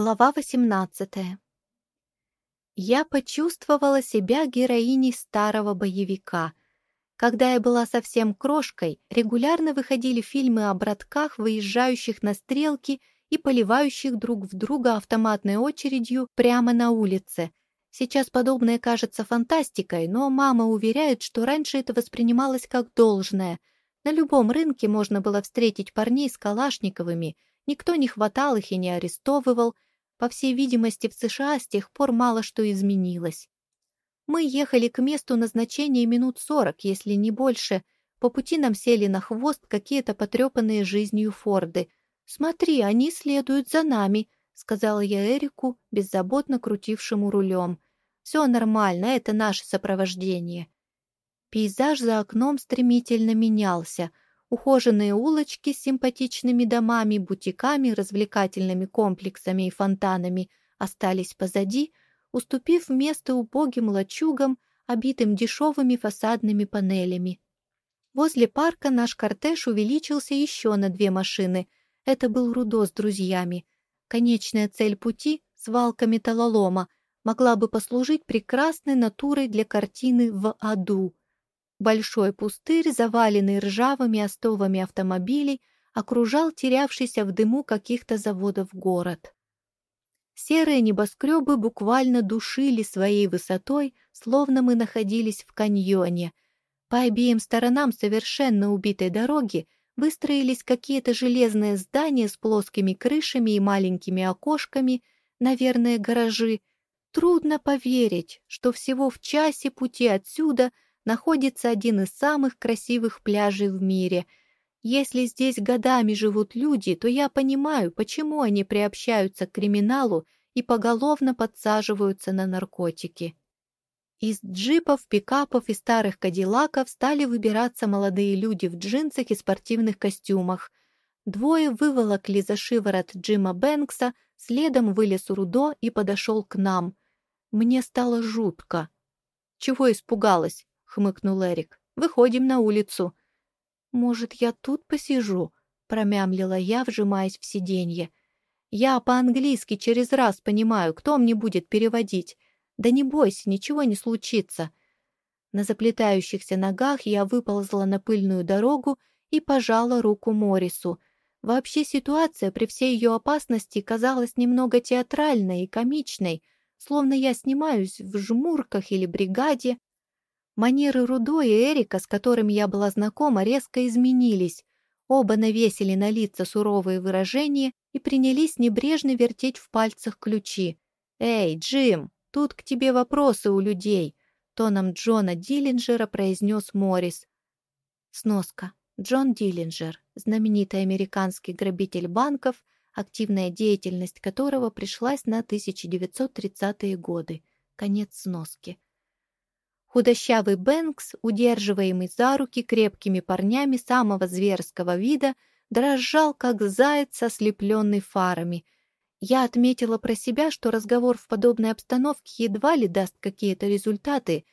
Глава 18 Я почувствовала себя героиней старого боевика. Когда я была совсем крошкой, регулярно выходили фильмы о братках, выезжающих на стрелки и поливающих друг в друга автоматной очередью прямо на улице. Сейчас подобное кажется фантастикой, но мама уверяет, что раньше это воспринималось как должное. На любом рынке можно было встретить парней с калашниковыми – Никто не хватал их и не арестовывал. По всей видимости, в США с тех пор мало что изменилось. Мы ехали к месту назначения минут сорок, если не больше. По пути нам сели на хвост какие-то потрепанные жизнью форды. «Смотри, они следуют за нами», — сказала я Эрику, беззаботно крутившему рулем. «Все нормально, это наше сопровождение». Пейзаж за окном стремительно менялся — Ухоженные улочки с симпатичными домами, бутиками, развлекательными комплексами и фонтанами остались позади, уступив место убогим лачугам, обитым дешевыми фасадными панелями. Возле парка наш кортеж увеличился еще на две машины. Это был Рудо с друзьями. Конечная цель пути — свалка металлолома — могла бы послужить прекрасной натурой для картины «В аду». Большой пустырь, заваленный ржавыми остовами автомобилей, окружал терявшийся в дыму каких-то заводов город. Серые небоскребы буквально душили своей высотой, словно мы находились в каньоне. По обеим сторонам совершенно убитой дороги выстроились какие-то железные здания с плоскими крышами и маленькими окошками, наверное, гаражи. Трудно поверить, что всего в часе пути отсюда – находится один из самых красивых пляжей в мире. Если здесь годами живут люди, то я понимаю, почему они приобщаются к криминалу и поголовно подсаживаются на наркотики. Из джипов, пикапов и старых кадиллаков стали выбираться молодые люди в джинсах и спортивных костюмах. Двое выволокли за шиворот Джима Бэнкса, следом вылез Рудо и подошел к нам. Мне стало жутко. Чего испугалась? Хмыкнул Эрик. «Выходим на улицу». «Может, я тут посижу?» — промямлила я, вжимаясь в сиденье. «Я по-английски через раз понимаю, кто мне будет переводить. Да не бойся, ничего не случится». На заплетающихся ногах я выползла на пыльную дорогу и пожала руку Морису. Вообще ситуация при всей ее опасности казалась немного театральной и комичной, словно я снимаюсь в жмурках или бригаде, Манеры Рудо и Эрика, с которыми я была знакома, резко изменились. Оба навесили на лица суровые выражения и принялись небрежно вертеть в пальцах ключи. «Эй, Джим, тут к тебе вопросы у людей», — тоном Джона Диллинджера произнес Моррис. Сноска. Джон Диллинджер, знаменитый американский грабитель банков, активная деятельность которого пришлась на 1930-е годы. Конец сноски. Худощавый Бэнкс, удерживаемый за руки крепкими парнями самого зверского вида, дрожал, как заяц, ослепленный фарами. Я отметила про себя, что разговор в подобной обстановке едва ли даст какие-то результаты.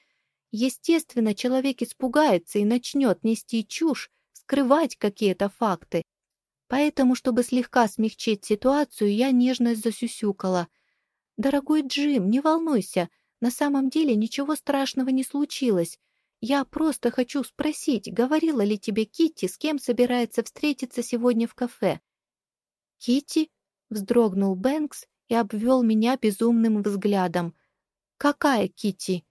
Естественно, человек испугается и начнет нести чушь, скрывать какие-то факты. Поэтому, чтобы слегка смягчить ситуацию, я нежно засюсюкала. «Дорогой Джим, не волнуйся», на самом деле ничего страшного не случилось. Я просто хочу спросить, говорила ли тебе Китти, с кем собирается встретиться сегодня в кафе?» «Китти?» — вздрогнул Бэнкс и обвел меня безумным взглядом. «Какая Китти?»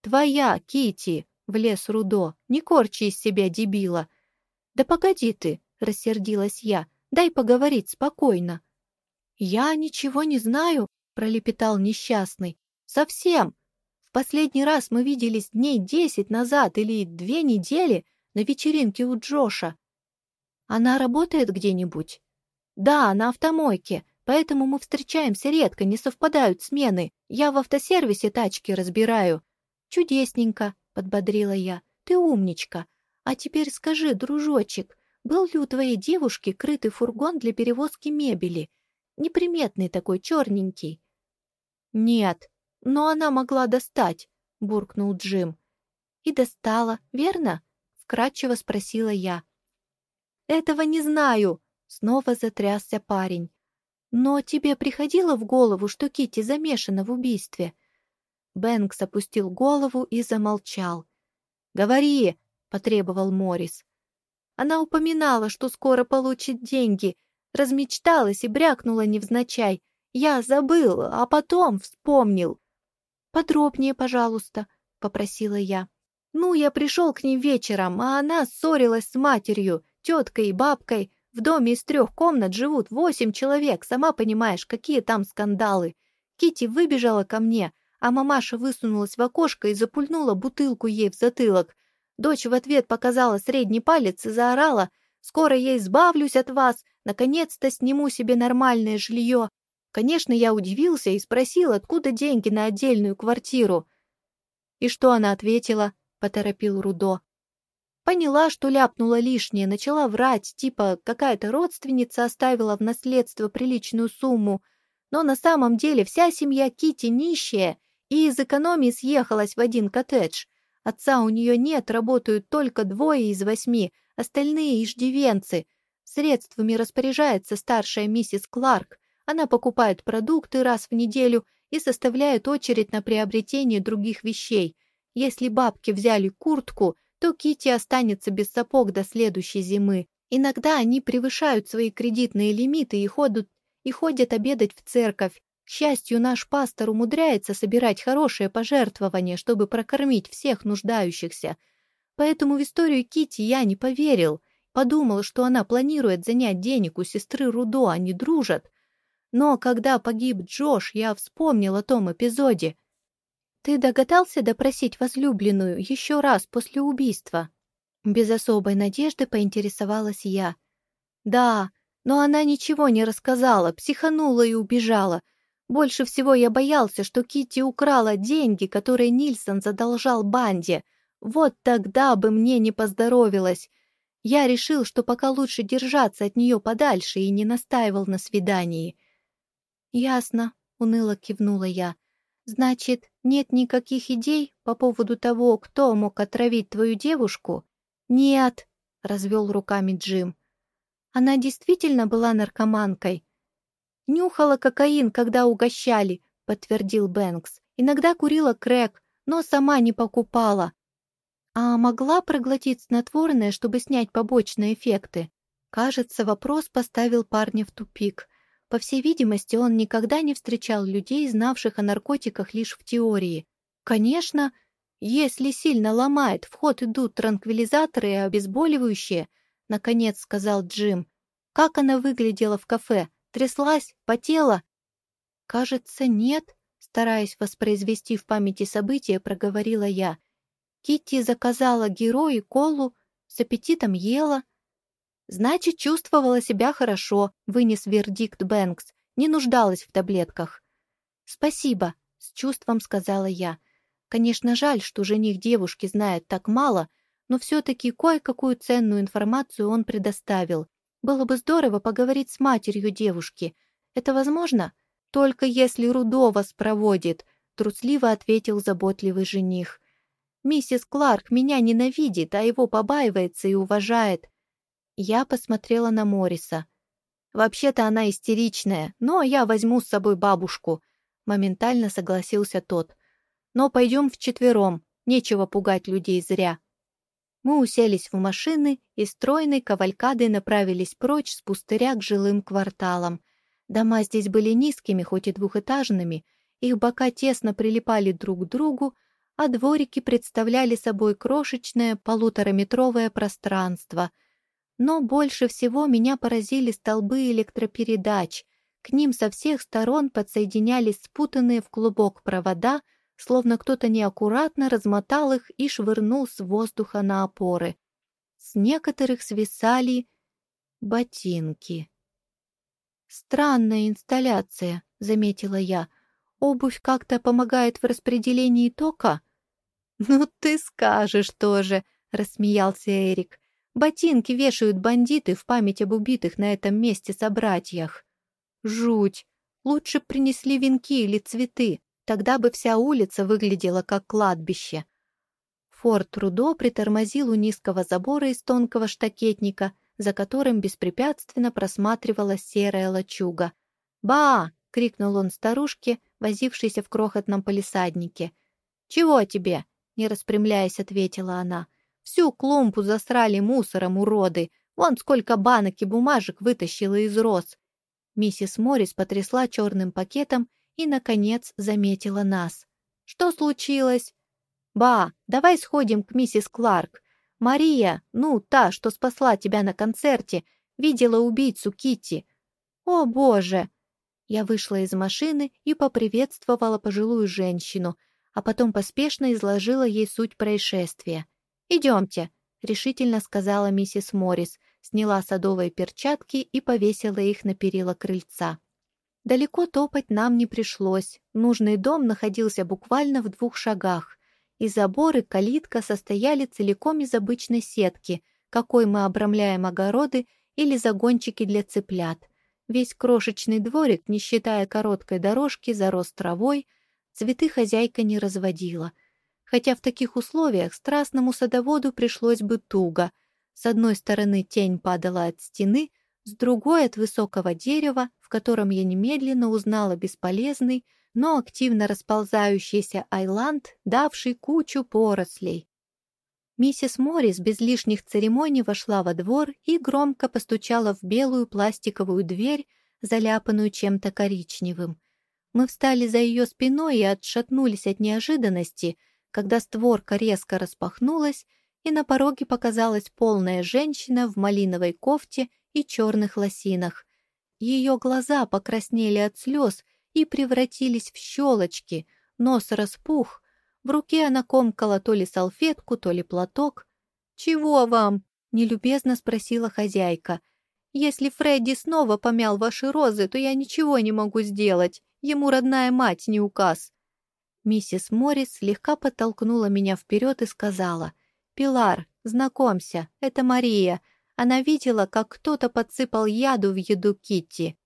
«Твоя Китти!» — влез Рудо. «Не корчи из себя дебила!» «Да погоди ты!» — рассердилась я. «Дай поговорить спокойно!» «Я ничего не знаю!» — пролепетал несчастный. Совсем. В последний раз мы виделись дней десять назад или две недели на вечеринке у Джоша. Она работает где-нибудь? Да, на автомойке, поэтому мы встречаемся редко, не совпадают смены. Я в автосервисе тачки разбираю. Чудесненько, подбодрила я. Ты умничка. А теперь скажи, дружочек, был ли у твоей девушки крытый фургон для перевозки мебели? Неприметный такой, черненький. Нет, «Но она могла достать», — буркнул Джим. «И достала, верно?» — вкратчиво спросила я. «Этого не знаю», — снова затрясся парень. Но тебе приходило в голову, что Кити замешана в убийстве?» Бэнкс опустил голову и замолчал. «Говори!» — потребовал Морис. Она упоминала, что скоро получит деньги, размечталась и брякнула невзначай. Я забыл, а потом вспомнил. «Подробнее, пожалуйста», — попросила я. «Ну, я пришел к ним вечером, а она ссорилась с матерью, теткой и бабкой. В доме из трех комнат живут восемь человек, сама понимаешь, какие там скандалы. Кити выбежала ко мне, а мамаша высунулась в окошко и запульнула бутылку ей в затылок. Дочь в ответ показала средний палец и заорала «Скоро я избавлюсь от вас, наконец-то сниму себе нормальное жилье». Конечно, я удивился и спросил, откуда деньги на отдельную квартиру. «И что она ответила?» — поторопил Рудо. Поняла, что ляпнула лишнее, начала врать, типа какая-то родственница оставила в наследство приличную сумму, но на самом деле вся семья Кити нищая и из экономии съехалась в один коттедж. Отца у нее нет, работают только двое из восьми, остальные иждивенцы. Средствами распоряжается старшая миссис Кларк. Она покупает продукты раз в неделю и составляет очередь на приобретение других вещей. Если бабки взяли куртку, то Кити останется без сапог до следующей зимы. Иногда они превышают свои кредитные лимиты и ходят, и ходят обедать в церковь. К счастью, наш пастор умудряется собирать хорошие пожертвования, чтобы прокормить всех нуждающихся. Поэтому в историю Кити я не поверил. Подумал, что она планирует занять денег у сестры Рудо, они дружат. Но когда погиб Джош, я вспомнил о том эпизоде. «Ты догадался допросить возлюбленную еще раз после убийства?» Без особой надежды поинтересовалась я. «Да, но она ничего не рассказала, психанула и убежала. Больше всего я боялся, что Кити украла деньги, которые Нильсон задолжал банде. Вот тогда бы мне не поздоровилось. Я решил, что пока лучше держаться от нее подальше и не настаивал на свидании. «Ясно», — уныло кивнула я. «Значит, нет никаких идей по поводу того, кто мог отравить твою девушку?» «Нет», — развел руками Джим. «Она действительно была наркоманкой?» «Нюхала кокаин, когда угощали», — подтвердил Бэнкс. «Иногда курила крэк, но сама не покупала. А могла проглотить снотворное, чтобы снять побочные эффекты?» Кажется, вопрос поставил парня в тупик. По всей видимости, он никогда не встречал людей, знавших о наркотиках лишь в теории. Конечно, если сильно ломает, в ход идут транквилизаторы и обезболивающие, наконец сказал Джим. Как она выглядела в кафе? Тряслась? Потела?» «Кажется, нет», — стараясь воспроизвести в памяти события, проговорила я. Китти заказала герою колу, с аппетитом ела. «Значит, чувствовала себя хорошо», — вынес вердикт Бэнкс, не нуждалась в таблетках. «Спасибо», — с чувством сказала я. «Конечно, жаль, что жених девушки знает так мало, но все-таки кое-какую ценную информацию он предоставил. Было бы здорово поговорить с матерью девушки. Это возможно? Только если Рудо вас проводит, трусливо ответил заботливый жених. Миссис Кларк меня ненавидит, а его побаивается и уважает. Я посмотрела на Мориса. Вообще-то она истеричная, но я возьму с собой бабушку. Моментально согласился тот. Но пойдем вчетвером, нечего пугать людей зря. Мы уселись в машины и стройной кавалькадой направились прочь с пустыря к жилым кварталам. Дома здесь были низкими, хоть и двухэтажными, их бока тесно прилипали друг к другу, а дворики представляли собой крошечное полутораметровое пространство. Но больше всего меня поразили столбы электропередач. К ним со всех сторон подсоединялись спутанные в клубок провода, словно кто-то неаккуратно размотал их и швырнул с воздуха на опоры. С некоторых свисали ботинки. «Странная инсталляция», — заметила я. «Обувь как-то помогает в распределении тока?» «Ну ты скажешь тоже», — рассмеялся Эрик. «Ботинки вешают бандиты в память об убитых на этом месте собратьях». «Жуть! Лучше принесли венки или цветы. Тогда бы вся улица выглядела как кладбище. Форт Трудо притормозил у низкого забора из тонкого штакетника, за которым беспрепятственно просматривалась серая лачуга. «Ба!» — крикнул он старушке, возившейся в крохотном полисаднике. «Чего тебе?» — не распрямляясь, ответила она. «Всю клумбу засрали мусором, уроды! Вон сколько банок и бумажек вытащила из роз!» Миссис Моррис потрясла черным пакетом и, наконец, заметила нас. «Что случилось?» «Ба, давай сходим к миссис Кларк. Мария, ну, та, что спасла тебя на концерте, видела убийцу Китти. О, боже!» Я вышла из машины и поприветствовала пожилую женщину, а потом поспешно изложила ей суть происшествия. «Идемте», — решительно сказала миссис Моррис, сняла садовые перчатки и повесила их на перила крыльца. Далеко топать нам не пришлось, нужный дом находился буквально в двух шагах, и забор и калитка состояли целиком из обычной сетки, какой мы обрамляем огороды или загончики для цыплят. Весь крошечный дворик, не считая короткой дорожки, зарос травой, цветы хозяйка не разводила. Хотя в таких условиях страстному садоводу пришлось бы туго. С одной стороны тень падала от стены, с другой — от высокого дерева, в котором я немедленно узнала бесполезный, но активно расползающийся айланд, давший кучу порослей. Миссис Моррис без лишних церемоний вошла во двор и громко постучала в белую пластиковую дверь, заляпанную чем-то коричневым. Мы встали за ее спиной и отшатнулись от неожиданности, когда створка резко распахнулась, и на пороге показалась полная женщина в малиновой кофте и черных лосинах. Ее глаза покраснели от слез и превратились в щелочки, нос распух, в руке она комкала то ли салфетку, то ли платок. «Чего вам?» — нелюбезно спросила хозяйка. «Если Фредди снова помял ваши розы, то я ничего не могу сделать. Ему родная мать не указ». Миссис Моррис слегка подтолкнула меня вперед и сказала. «Пилар, знакомься, это Мария. Она видела, как кто-то подсыпал яду в еду Китти.